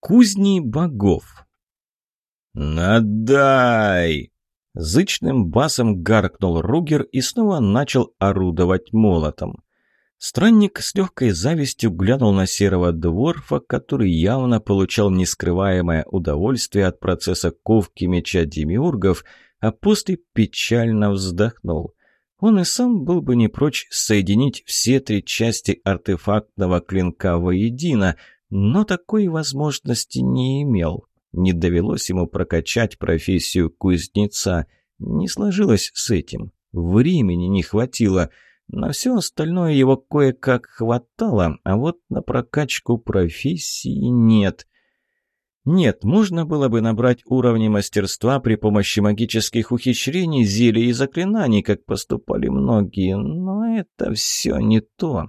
Кузни богов. «Надай!» Зычным басом гаркнул Ругер и снова начал орудовать молотом. Странник с легкой завистью глянул на серого дворфа, который явно получал нескрываемое удовольствие от процесса ковки меча демиургов, а после печально вздохнул. Он и сам был бы не прочь соединить все три части артефактного клинка воедино, но такой возможности не имел. Не довелось ему прокачать профессию кузнеца. Не сложилось с этим. Времени не хватило. На все остальное его кое-как хватало, а вот на прокачку профессии нет. Нет, можно было бы набрать уровни мастерства при помощи магических ухищрений, зелий и заклинаний, как поступали многие, но это все не то.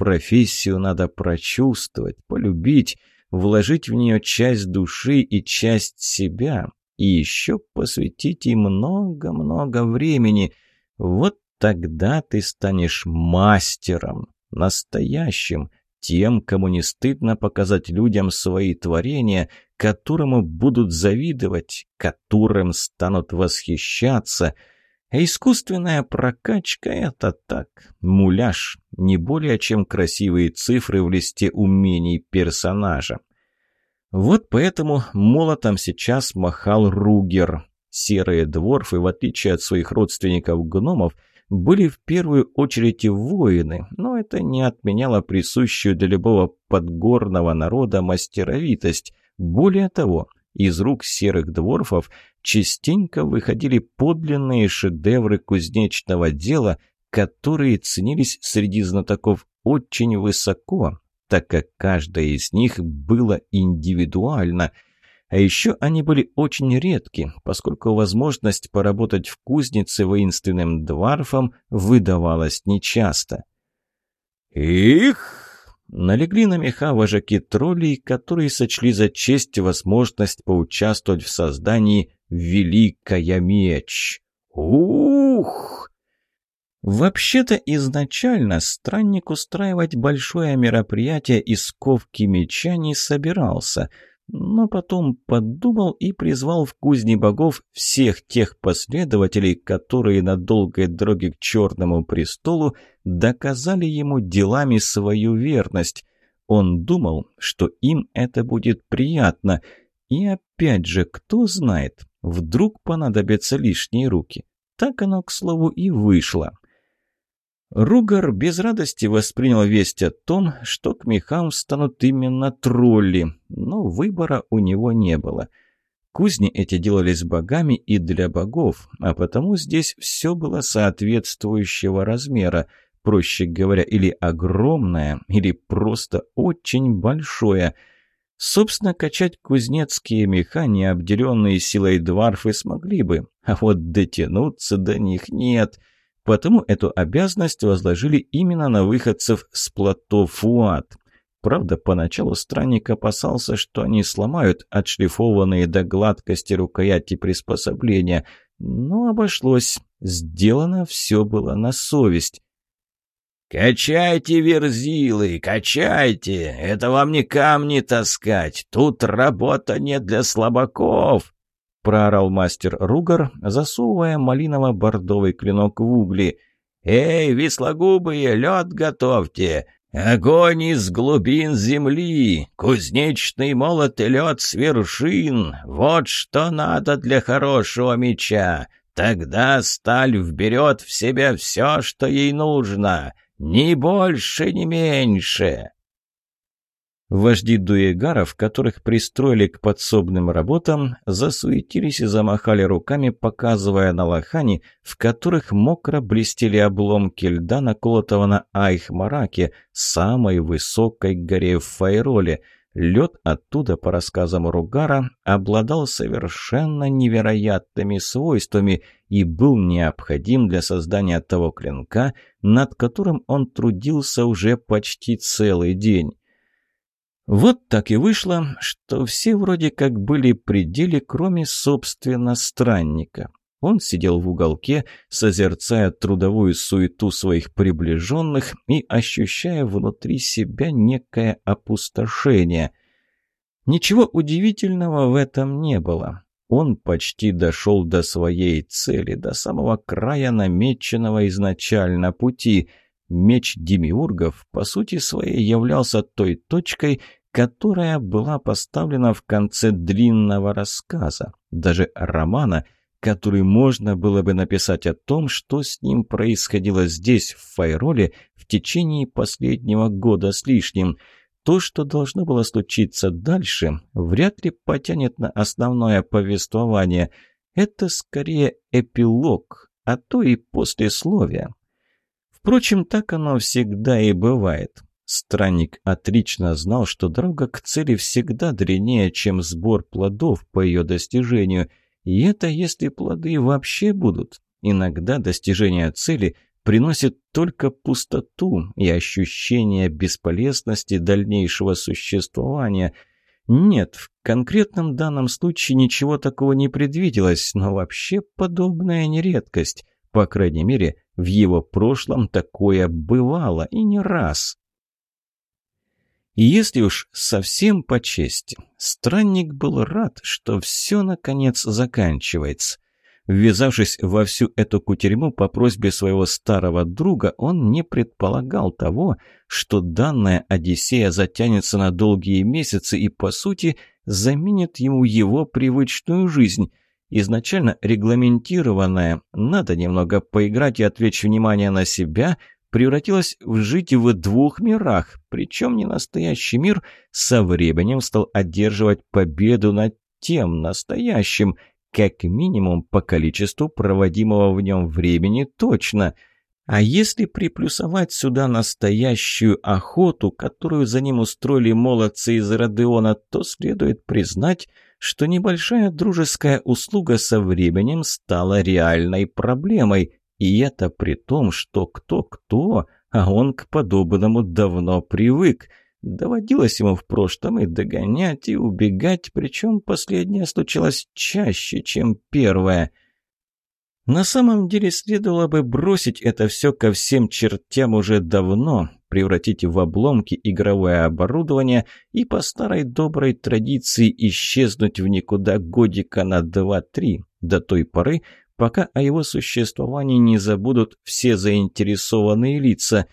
Профессию надо прочувствовать, полюбить, вложить в нее часть души и часть себя, и еще посвятить ей много-много времени. Вот тогда ты станешь мастером, настоящим, тем, кому не стыдно показать людям свои творения, которому будут завидовать, которым станут восхищаться – а искусственная прокачка — это так, муляж, не более чем красивые цифры в листе умений персонажа. Вот поэтому молотом сейчас махал Ругер. Серые дворфы, в отличие от своих родственников-гномов, были в первую очередь воины, но это не отменяло присущую для любого подгорного народа мастеровитость. Более того, из рук серых дворфов частенько выходили подлинные шедевры кузнечного дела, которые ценились среди знатоков очень высоко, так как каждая из них было индивидуально. А еще они были очень редки, поскольку возможность поработать в кузнице воинственным дворфом выдавалась нечасто. «Их!» Налегли на меха вожаки троллей, которые сочли за честь возможность поучаствовать в создании «Великая меч». Ух! Вообще-то изначально странник устраивать большое мероприятие из ковки меча не собирался – но потом подумал и призвал в кузни богов всех тех последователей, которые на долгой дороге к Черному престолу доказали ему делами свою верность. Он думал, что им это будет приятно. И опять же, кто знает, вдруг понадобятся лишние руки. Так оно, к слову, и вышло. Ругар без радости воспринял весть о том, что к мехам станут именно тролли, но выбора у него не было. Кузни эти делались богами и для богов, а потому здесь все было соответствующего размера, проще говоря, или огромное, или просто очень большое. Собственно, качать кузнецкие меха, не обделенные силой дварфы, смогли бы, а вот дотянуться до них нет — Потому эту обязанность возложили именно на выходцев с плато Фуат. Правда, поначалу странник опасался, что они сломают отшлифованные до гладкости рукояти приспособления, но обошлось. Сделано все было на совесть. «Качайте, верзилы, качайте! Это вам не камни таскать, тут работа не для слабаков!» — проорал мастер Ругар, засовывая малиново-бордовый клинок в угли. «Эй, вислогубые, лед готовьте! Огонь из глубин земли, кузнечный молот и лед с вершин — вот что надо для хорошего меча! Тогда сталь вберет в себя все, что ей нужно, ни больше, ни меньше!» Вожди дуэгаров, которых пристроили к подсобным работам, засуетились и замахали руками, показывая на лохани, в которых мокро блестели обломки льда, наколотого на Айхмараке, самой высокой горе в Файроле. Лед оттуда, по рассказам Ругара, обладал совершенно невероятными свойствами и был необходим для создания того клинка, над которым он трудился уже почти целый день. Вот так и вышло, что все вроде как были при деле, кроме, собственно, странника. Он сидел в уголке, созерцая трудовую суету своих приближенных и ощущая внутри себя некое опустошение. Ничего удивительного в этом не было. Он почти дошел до своей цели, до самого края намеченного изначально пути. Меч Демиургов, по сути своей, являлся той точкой, которая была поставлена в конце длинного рассказа, даже романа, который можно было бы написать о том, что с ним происходило здесь, в Файроле, в течение последнего года с лишним. То, что должно было случиться дальше, вряд ли потянет на основное повествование. Это скорее эпилог, а то и послесловие. Впрочем, так оно всегда и бывает. Странник отлично знал, что дорога к цели всегда дренее, чем сбор плодов по ее достижению. И это если плоды вообще будут. Иногда достижение цели приносит только пустоту и ощущение бесполезности дальнейшего существования. Нет, в конкретном данном случае ничего такого не предвиделось, но вообще подобная не редкость. По крайней мере, в его прошлом такое бывало и не раз. И если уж совсем по чести, странник был рад, что все наконец заканчивается. Ввязавшись во всю эту кутерьму по просьбе своего старого друга, он не предполагал того, что данная Одиссея затянется на долгие месяцы и, по сути, заменит ему его привычную жизнь. Изначально регламентированная «надо немного поиграть и отвлечь внимание на себя» превратилась в жить в двух мирах, причем не настоящий мир со временем стал одерживать победу над тем настоящим, как минимум по количеству проводимого в нем времени точно. А если приплюсовать сюда настоящую охоту, которую за ним устроили молодцы из Родеона, то следует признать, что небольшая дружеская услуга со временем стала реальной проблемой, и это при том, что кто-кто, а он к подобному давно привык. Доводилось ему в прошлом и догонять, и убегать, причем последнее случилось чаще, чем первое. На самом деле следовало бы бросить это все ко всем чертям уже давно, превратить в обломки игровое оборудование и по старой доброй традиции исчезнуть в никуда годика на два-три, до той поры, пока о его существовании не забудут все заинтересованные лица.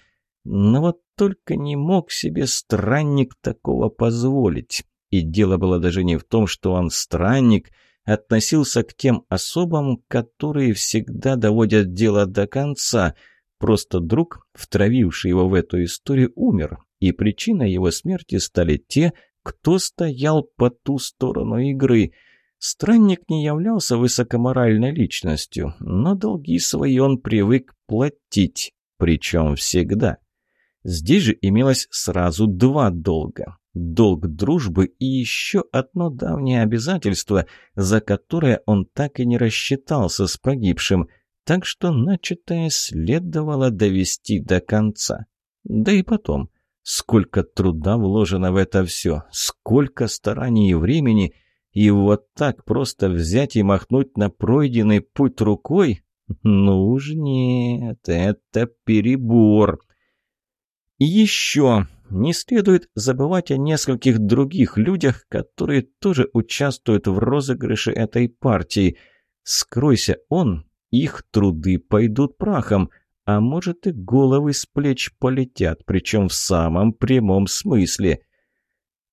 Но вот только не мог себе странник такого позволить. И дело было даже не в том, что он странник, относился к тем особам, которые всегда доводят дело до конца. Просто друг, втравивший его в эту историю, умер, и причиной его смерти стали те, кто стоял по ту сторону игры — Странник не являлся высокоморальной личностью, но долги свои он привык платить, причем всегда. Здесь же имелось сразу два долга. Долг дружбы и еще одно давнее обязательство, за которое он так и не рассчитался с погибшим, так что начатое следовало довести до конца. Да и потом, сколько труда вложено в это все, сколько стараний и времени – и вот так просто взять и махнуть на пройденный путь рукой? Ну уж нет, это перебор. И еще не следует забывать о нескольких других людях, которые тоже участвуют в розыгрыше этой партии. Скройся он, их труды пойдут прахом, а может и головы с плеч полетят, причем в самом прямом смысле.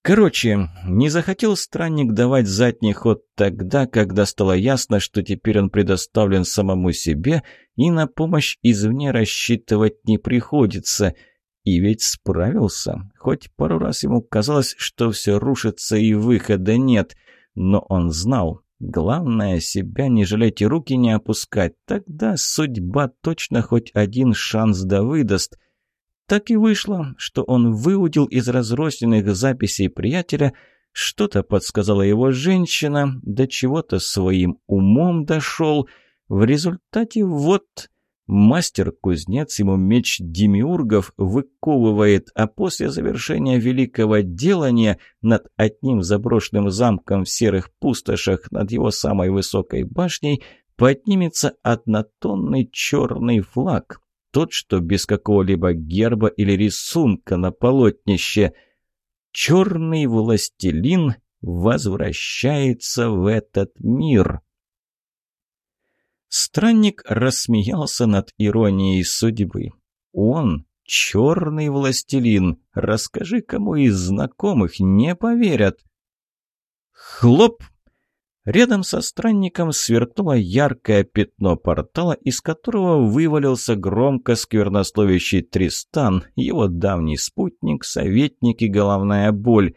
Короче, не захотел странник давать задний ход тогда, когда стало ясно, что теперь он предоставлен самому себе и на помощь извне рассчитывать не приходится. И ведь справился. Хоть пару раз ему казалось, что все рушится и выхода нет. Но он знал, главное себя не жалеть и руки не опускать. Тогда судьба точно хоть один шанс да выдаст. Так и вышло, что он выудил из разрозненных записей приятеля, что-то подсказала его женщина, до чего-то своим умом дошел. В результате вот мастер-кузнец ему меч демиургов выковывает, а после завершения великого делания над одним заброшенным замком в серых пустошах над его самой высокой башней поднимется однотонный черный флаг, тот, что без какого-либо герба или рисунка на полотнище. Черный властелин возвращается в этот мир. Странник рассмеялся над иронией судьбы. Он — черный властелин. Расскажи, кому из знакомых не поверят. Хлоп! Рядом со странником сверкнуло яркое пятно портала, из которого вывалился громко сквернословящий Тристан, его давний спутник, советник и головная боль.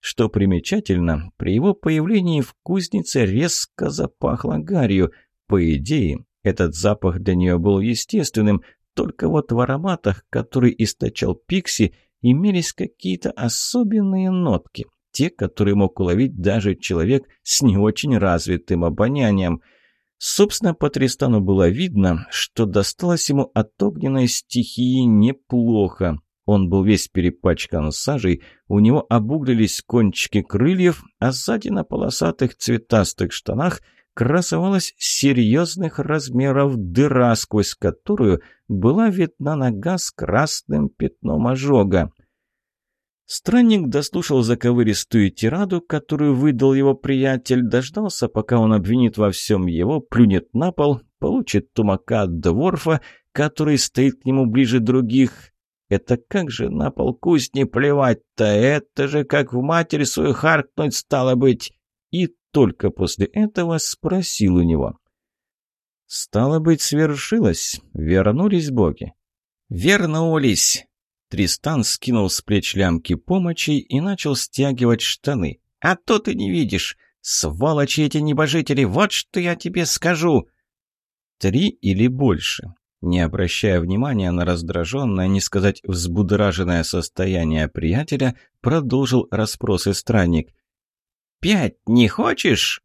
Что примечательно, при его появлении в кузнице резко запахло гарью. По идее, этот запах для нее был естественным, только вот в ароматах, которые источал Пикси, имелись какие-то особенные нотки те, которые мог уловить даже человек с не очень развитым обонянием. Собственно, по Тристану было видно, что досталось ему от огненной стихии неплохо. Он был весь перепачкан сажей, у него обуглились кончики крыльев, а сзади на полосатых цветастых штанах красовалась серьезных размеров дыра, сквозь которую была видна нога с красным пятном ожога. Странник дослушал заковыристую тираду, которую выдал его приятель, дождался, пока он обвинит во всем его, плюнет на пол, получит тумака от дворфа, который стоит к нему ближе других. Это как же на пол кузни плевать-то? Это же как в матерь свою харкнуть стало быть. И только после этого спросил у него. «Стало быть, свершилось. Вернулись боги?» «Вернулись!» Тристан скинул с плеч лямки помощи и начал стягивать штаны. «А то ты не видишь! Сволочи эти небожители! Вот что я тебе скажу!» «Три или больше?» Не обращая внимания на раздраженное, не сказать взбудораженное состояние приятеля, продолжил расспросы странник. «Пять не хочешь?»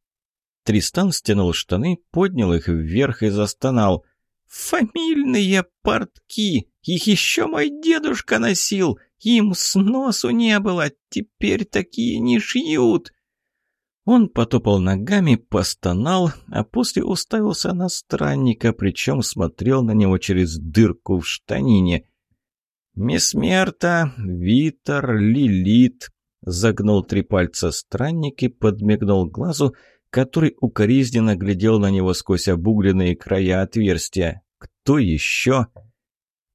Тристан стянул штаны, поднял их вверх и застонал. «Фамильные портки! Их еще мой дедушка носил! Им с носу не было! Теперь такие не шьют!» Он потопал ногами, постонал, а после уставился на странника, причем смотрел на него через дырку в штанине. «Месмерта, Витер, Лилит», — загнул три пальца странник и подмигнул глазу, который укоризненно глядел на него сквозь обугленные края отверстия. «Кто еще?»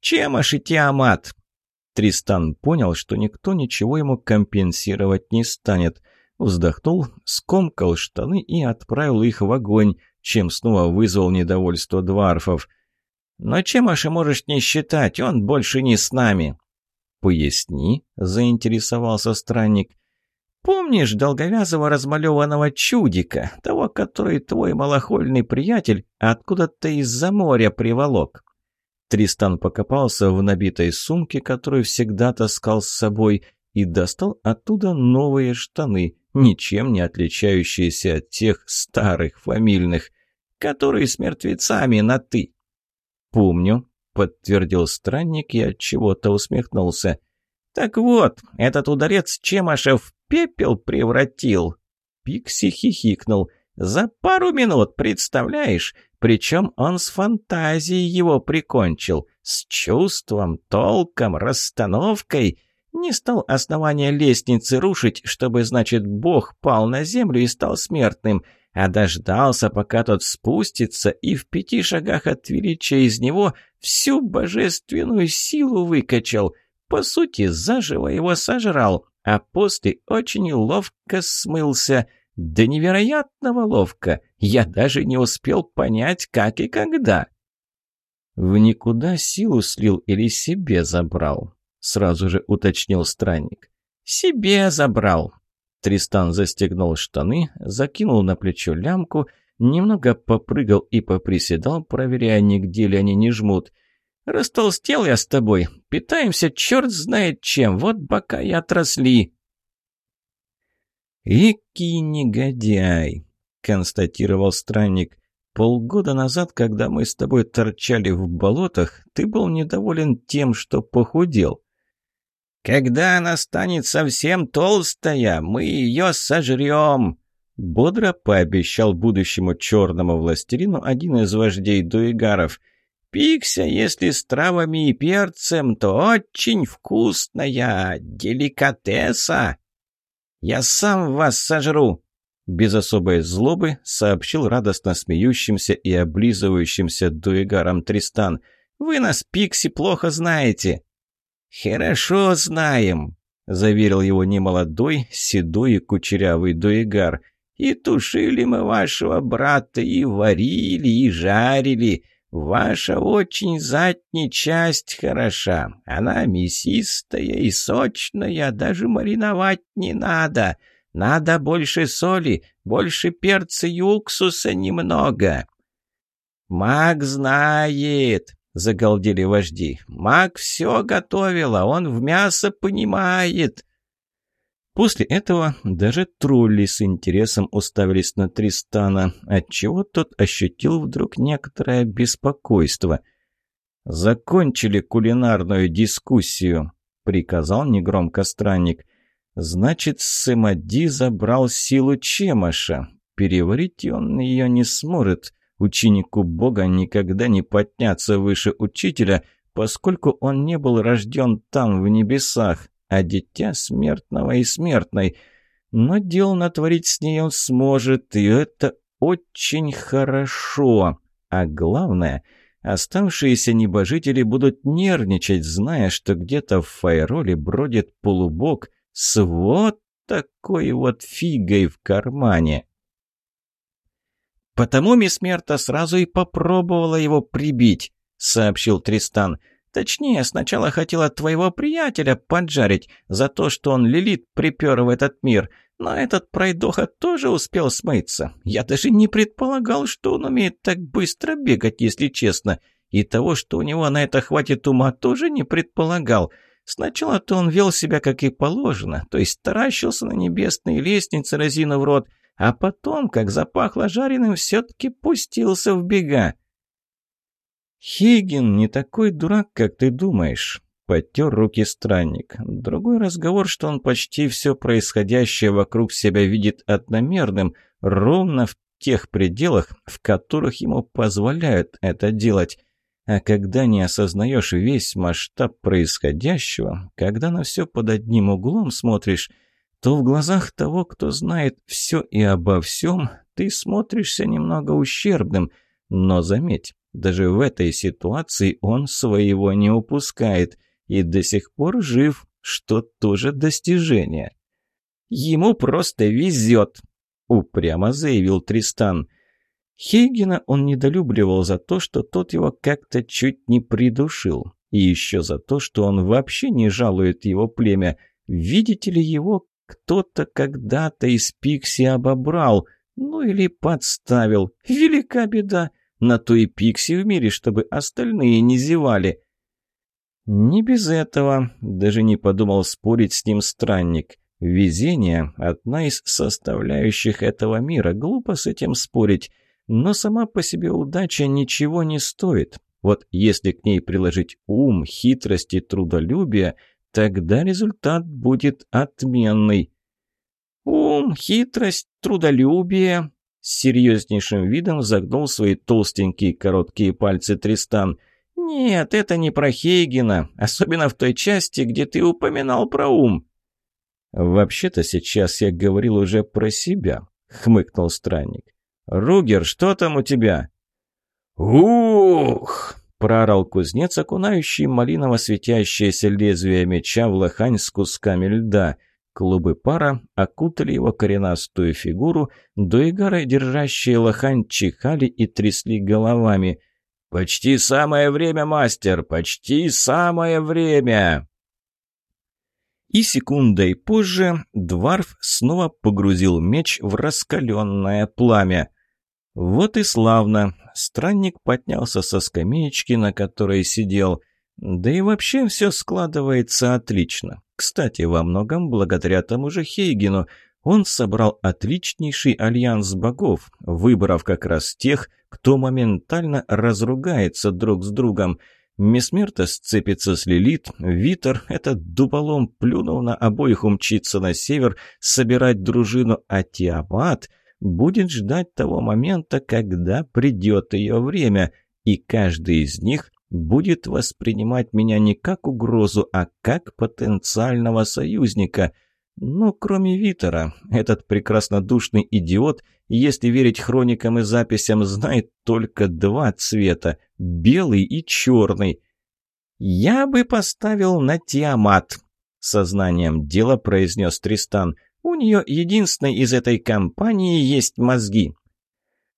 «Чемаш и Тиамат!» Тристан понял, что никто ничего ему компенсировать не станет. Вздохнул, скомкал штаны и отправил их в огонь, чем снова вызвал недовольство дварфов. «Но Чемаша можешь не считать, он больше не с нами». «Поясни», — заинтересовался странник. Помнишь долговязого размалеванного чудика, того, который твой малохольный приятель откуда-то из-за моря приволок?» Тристан покопался в набитой сумке, которую всегда таскал с собой, и достал оттуда новые штаны, ничем не отличающиеся от тех старых фамильных, которые с мертвецами на «ты». «Помню», — подтвердил странник и от чего-то усмехнулся. «Так вот, этот ударец Чемашев пепел превратил!» Пикси хихикнул. «За пару минут, представляешь? Причем он с фантазией его прикончил. С чувством, толком, расстановкой. Не стал основание лестницы рушить, чтобы, значит, Бог пал на землю и стал смертным, а дождался, пока тот спустится, и в пяти шагах от величия из него всю божественную силу выкачал. По сути, заживо его сожрал, а после очень ловко смылся. Да невероятного ловко. Я даже не успел понять, как и когда. В никуда силу слил или себе забрал? Сразу же уточнил странник. Себе забрал. Тристан застегнул штаны, закинул на плечо лямку, немного попрыгал и поприседал, проверяя, нигде ли они не жмут — Растолстел я с тобой. Питаемся черт знает чем. Вот бока и отросли. «Экий негодяй», — констатировал странник. «Полгода назад, когда мы с тобой торчали в болотах, ты был недоволен тем, что похудел». «Когда она станет совсем толстая, мы ее сожрем», — бодро пообещал будущему черному властелину один из вождей дуигаров — Пикся, если с травами и перцем, то очень вкусная, деликатеса. «Я сам вас сожру!» Без особой злобы сообщил радостно смеющимся и облизывающимся дуэгаром Тристан. «Вы нас, Пикси, плохо знаете!» «Хорошо знаем!» — заверил его немолодой, седой и кучерявый дуэгар. «И тушили мы вашего брата, и варили, и жарили!» Ваша очень задняя часть хороша. Она мясистая и сочная, даже мариновать не надо. Надо больше соли, больше перца и уксуса немного». «Маг знает», — загалдели вожди. «Маг все готовила, он в мясо понимает». После этого даже тролли с интересом уставились на Тристана, отчего тот ощутил вдруг некоторое беспокойство. «Закончили кулинарную дискуссию», — приказал негромко странник. «Значит, Сымади забрал силу Чемаша. Переварить он ее не сможет. Ученику Бога никогда не подняться выше учителя, поскольку он не был рожден там, в небесах а дитя смертного и смертной. Но дел натворить с ней он сможет, и это очень хорошо. А главное, оставшиеся небожители будут нервничать, зная, что где-то в Файроле бродит полубог с вот такой вот фигой в кармане. «Потому мисс Мерта сразу и попробовала его прибить», — сообщил Тристан. Точнее, сначала хотела твоего приятеля поджарить за то, что он Лилит припер в этот мир. Но этот пройдоха тоже успел смыться. Я даже не предполагал, что он умеет так быстро бегать, если честно. И того, что у него на это хватит ума, тоже не предполагал. Сначала-то он вел себя как и положено, то есть таращился на небесные лестницы, разинув рот, а потом, как запахло жареным, все-таки пустился в бега. «Хейген не такой дурак, как ты думаешь», — потер руки странник. Другой разговор, что он почти все происходящее вокруг себя видит одномерным, ровно в тех пределах, в которых ему позволяют это делать. А когда не осознаешь весь масштаб происходящего, когда на все под одним углом смотришь, то в глазах того, кто знает все и обо всем, ты смотришься немного ущербным. Но заметь, даже в этой ситуации он своего не упускает и до сих пор жив, что тоже достижение. «Ему просто везет», — упрямо заявил Тристан. Хейгена он недолюбливал за то, что тот его как-то чуть не придушил, и еще за то, что он вообще не жалует его племя. Видите ли, его кто-то когда-то из Пикси обобрал, ну или подставил. Велика беда. На то и пикси в мире, чтобы остальные не зевали. Не без этого, даже не подумал спорить с ним странник. Везение – одна из составляющих этого мира, глупо с этим спорить. Но сама по себе удача ничего не стоит. Вот если к ней приложить ум, хитрость и трудолюбие, тогда результат будет отменный. Ум, хитрость, трудолюбие с серьезнейшим видом загнул свои толстенькие короткие пальцы Тристан. «Нет, это не про Хейгена, особенно в той части, где ты упоминал про ум». «Вообще-то сейчас я говорил уже про себя», — хмыкнул странник. «Ругер, что там у тебя?» «Ух!» — проорал кузнец, окунающий малиново светящееся лезвие меча в лохань с кусками льда. Клубы пара окутали его коренастую фигуру, дуэгары, держащие лохань, чихали и трясли головами. «Почти самое время, мастер! Почти самое время!» И секундой позже Дварф снова погрузил меч в раскаленное пламя. Вот и славно. Странник поднялся со скамеечки, на которой сидел. Да и вообще все складывается отлично. Кстати, во многом благодаря тому же Хейгену. Он собрал отличнейший альянс богов, выбрав как раз тех, кто моментально разругается друг с другом. Месмерта сцепится с Лилит, Витер, этот дуболом, плюнул на обоих умчиться на север, собирать дружину, а Тиамат будет ждать того момента, когда придет ее время, и каждый из них будет воспринимать меня не как угрозу, а как потенциального союзника. Ну, кроме Витера, этот прекраснодушный идиот, если верить хроникам и записям, знает только два цвета – белый и черный. «Я бы поставил на Тиамат», – сознанием дела произнес Тристан. «У нее единственной из этой компании есть мозги».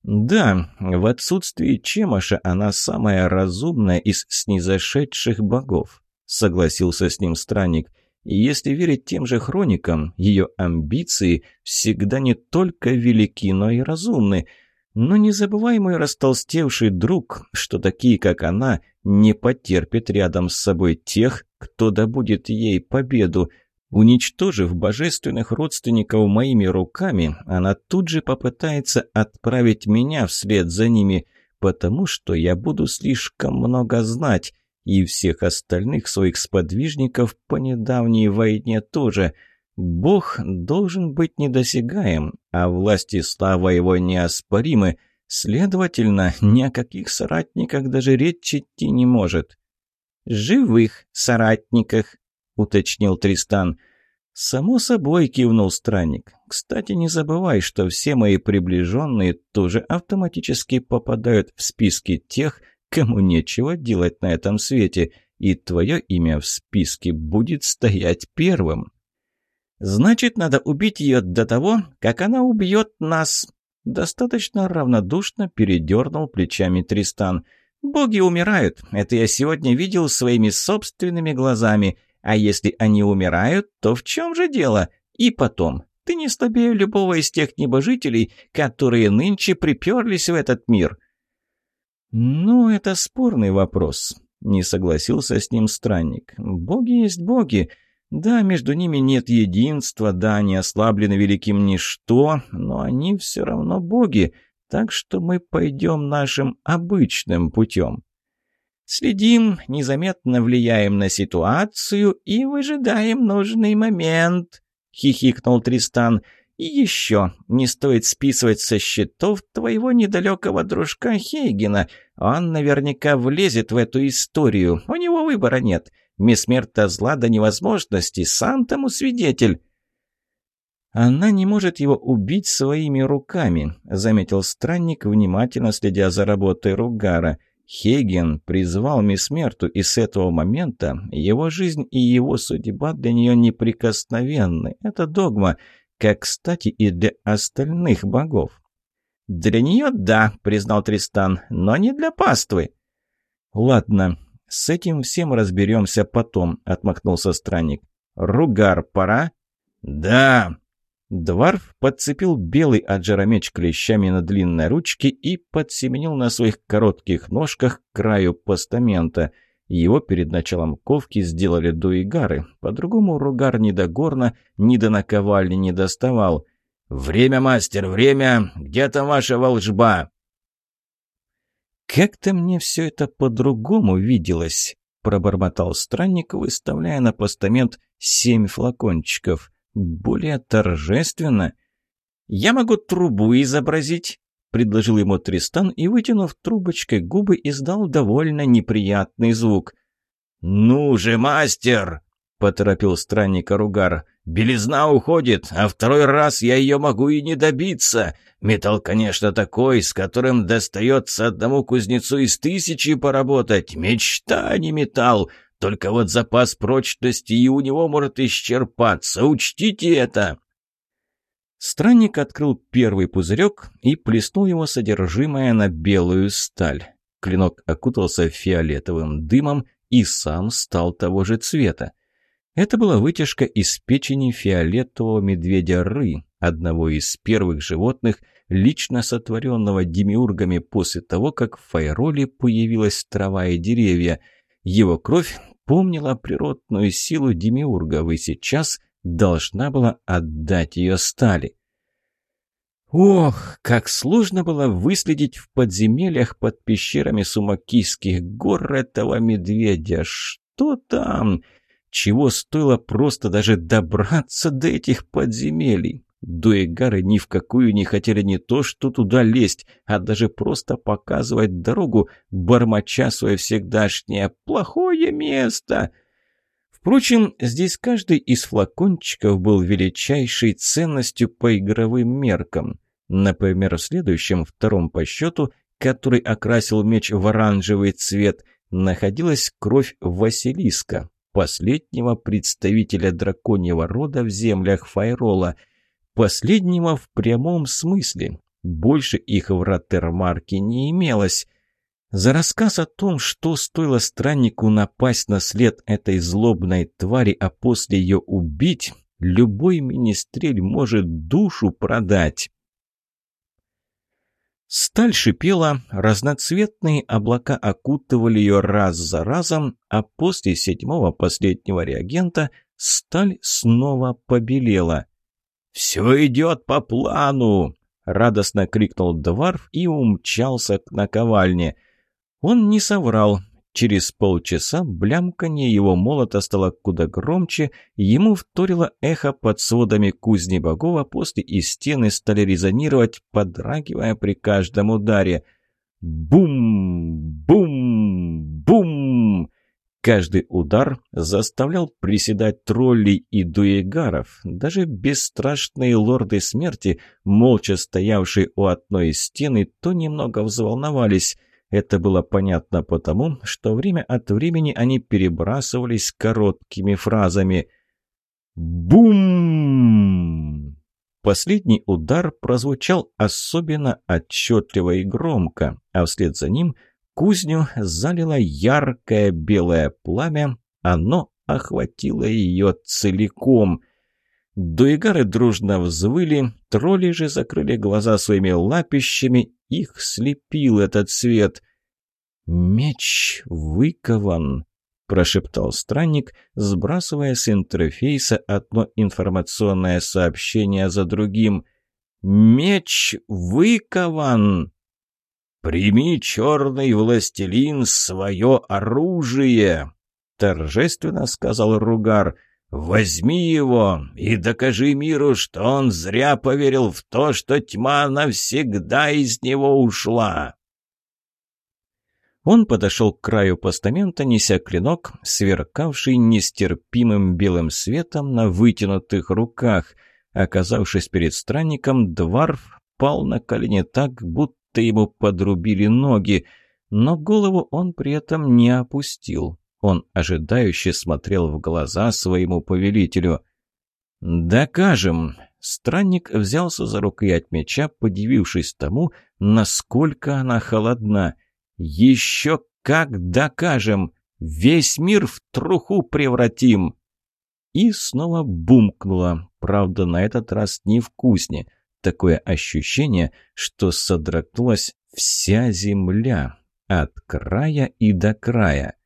Да, в отсутствии Чемаша она самая разумная из снизошедших богов, согласился с ним странник. И если верить тем же хроникам, ее амбиции всегда не только велики, но и разумны. Но не забывай, мой растолстевший друг, что такие, как она, не потерпят рядом с собой тех, кто добудет ей победу. Уничтожив божественных родственников моими руками, она тут же попытается отправить меня вслед за ними, потому что я буду слишком много знать, и всех остальных своих сподвижников по недавней войне тоже. Бог должен быть недосягаем, а власть и слава его неоспоримы, следовательно, ни о каких соратниках даже речь идти не может. «Живых соратниках», — уточнил Тристан. «Само собой», — кивнул странник. «Кстати, не забывай, что все мои приближенные тоже автоматически попадают в списки тех, кому нечего делать на этом свете, и твое имя в списке будет стоять первым. Значит, надо убить ее до того, как она убьет нас. Достаточно равнодушно передернул плечами Тристан. Боги умирают, это я сегодня видел своими собственными глазами. А если они умирают, то в чем же дело? И потом, ты не слабее любого из тех небожителей, которые нынче приперлись в этот мир. «Ну, это спорный вопрос», — не согласился с ним странник. «Боги есть боги. Да, между ними нет единства, да, они ослаблены великим ничто, но они все равно боги, так что мы пойдем нашим обычным путем. Следим, незаметно влияем на ситуацию и выжидаем нужный момент», — хихикнул Тристан. И еще, не стоит списывать со счетов твоего недалекого дружка Хейгена. Он наверняка влезет в эту историю. У него выбора нет. Месмерта зла до невозможности, сам тому свидетель. «Она не может его убить своими руками», — заметил странник, внимательно следя за работой Ругара. Хейген призвал Месмерту, и с этого момента его жизнь и его судьба для нее неприкосновенны. Это догма — как, кстати, и для остальных богов. «Для нее да», — признал Тристан, — «но не для паствы». «Ладно, с этим всем разберемся потом», — отмахнулся странник. «Ругар, пора?» «Да». Дварф подцепил белый аджаромеч клещами на длинной ручке и подсеменил на своих коротких ножках краю постамента — его перед началом ковки сделали дуигары. По-другому ругар ни до горна, ни до наковальни не доставал. «Время, мастер, время! Где там ваша волжба?» «Как-то мне все это по-другому виделось», — пробормотал странник, выставляя на постамент семь флакончиков. «Более торжественно». «Я могу трубу изобразить», — предложил ему Тристан и, вытянув трубочкой губы, издал довольно неприятный звук. «Ну же, мастер!» — поторопил странника Ругар. «Белизна уходит, а второй раз я ее могу и не добиться. Металл, конечно, такой, с которым достается одному кузнецу из тысячи поработать. Мечта, а не металл. Только вот запас прочности и у него может исчерпаться. Учтите это!» Странник открыл первый пузырек и плеснул его содержимое на белую сталь. Клинок окутался фиолетовым дымом и сам стал того же цвета. Это была вытяжка из печени фиолетового медведя Ры, одного из первых животных, лично сотворенного демиургами после того, как в Файроле появилась трава и деревья. Его кровь помнила природную силу демиургов и сейчас должна была отдать ее стали. Ох, как сложно было выследить в подземельях под пещерами Сумакийских гор этого медведя. Что там? Чего стоило просто даже добраться до этих подземелий? Дуэгары ни в какую не хотели не то что туда лезть, а даже просто показывать дорогу, бормоча свое всегдашнее «плохое место». Впрочем, здесь каждый из флакончиков был величайшей ценностью по игровым меркам. Например, в следующем, втором по счету, который окрасил меч в оранжевый цвет, находилась кровь Василиска, последнего представителя драконьего рода в землях Файрола. Последнего в прямом смысле. Больше их в Роттермарке не имелось. За рассказ о том, что стоило страннику напасть на след этой злобной твари, а после ее убить, любой министрель может душу продать. Сталь шипела, разноцветные облака окутывали ее раз за разом, а после седьмого последнего реагента сталь снова побелела. «Все идет по плану!» — радостно крикнул Дварф и умчался к наковальне — он не соврал. Через полчаса блямканье его молота стало куда громче, ему вторило эхо под сводами кузни богов, а после и стены стали резонировать, подрагивая при каждом ударе. Бум! Бум! Бум! Каждый удар заставлял приседать троллей и дуегаров. Даже бесстрашные лорды смерти, молча стоявшие у одной стены, то немного взволновались – это было понятно потому, что время от времени они перебрасывались короткими фразами. «Бум!» Последний удар прозвучал особенно отчетливо и громко, а вслед за ним кузню залило яркое белое пламя, оно охватило ее целиком. Дуэгары дружно взвыли, тролли же закрыли глаза своими лапищами их слепил этот свет. «Меч выкован», — прошептал странник, сбрасывая с интерфейса одно информационное сообщение за другим. «Меч выкован!» «Прими, черный властелин, свое оружие!» — торжественно сказал Ругар. «Возьми его и докажи миру, что он зря поверил в то, что тьма навсегда из него ушла!» Он подошел к краю постамента, неся клинок, сверкавший нестерпимым белым светом на вытянутых руках. Оказавшись перед странником, Дварф пал на колени так, будто ему подрубили ноги, но голову он при этом не опустил. Он ожидающе смотрел в глаза своему повелителю. «Докажем!» Странник взялся за рукоять меча, подивившись тому, насколько она холодна. «Еще как докажем! Весь мир в труху превратим!» И снова бумкнуло, правда, на этот раз не в. Такое ощущение, что содрогнулась вся земля, от края и до края.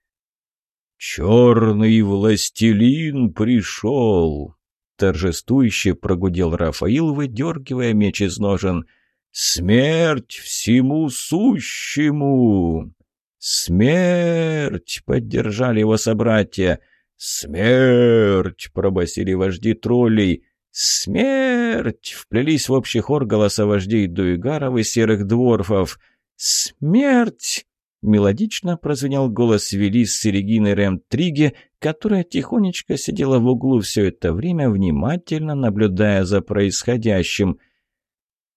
«Черный властелин пришел!» Торжествующе прогудел Рафаил, выдергивая меч из ножен. «Смерть всему сущему!» «Смерть!» — поддержали его собратья. «Смерть!» — пробасили вожди троллей. «Смерть!» — вплелись в общий хор голоса вождей Дуигаров и серых дворфов. «Смерть!» Мелодично прозвенел голос Велиссы Регины Ремтриге, которая тихонечко сидела в углу все это время, внимательно наблюдая за происходящим.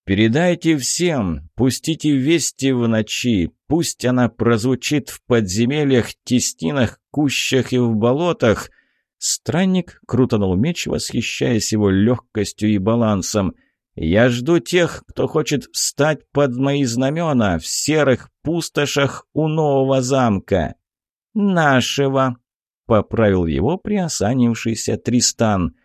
«Передайте всем, пустите вести в ночи, пусть она прозвучит в подземельях, теснинах, кущах и в болотах». Странник крутанул меч, восхищаясь его легкостью и балансом – я жду тех, кто хочет встать под мои знамена в серых пустошах у нового замка. Нашего, поправил его приосанившийся Тристан.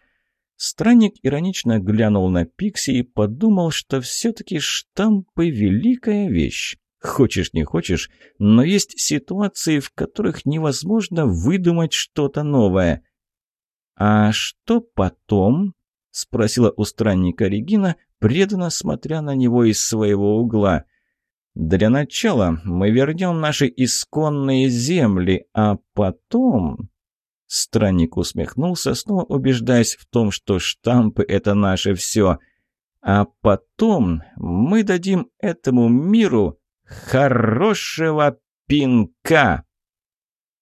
Странник иронично глянул на Пикси и подумал, что все-таки штампы — великая вещь. Хочешь, не хочешь, но есть ситуации, в которых невозможно выдумать что-то новое. А что потом? — спросила у странника Регина, преданно смотря на него из своего угла. «Для начала мы вернем наши исконные земли, а потом...» Странник усмехнулся, снова убеждаясь в том, что штампы — это наше все. «А потом мы дадим этому миру хорошего пинка!»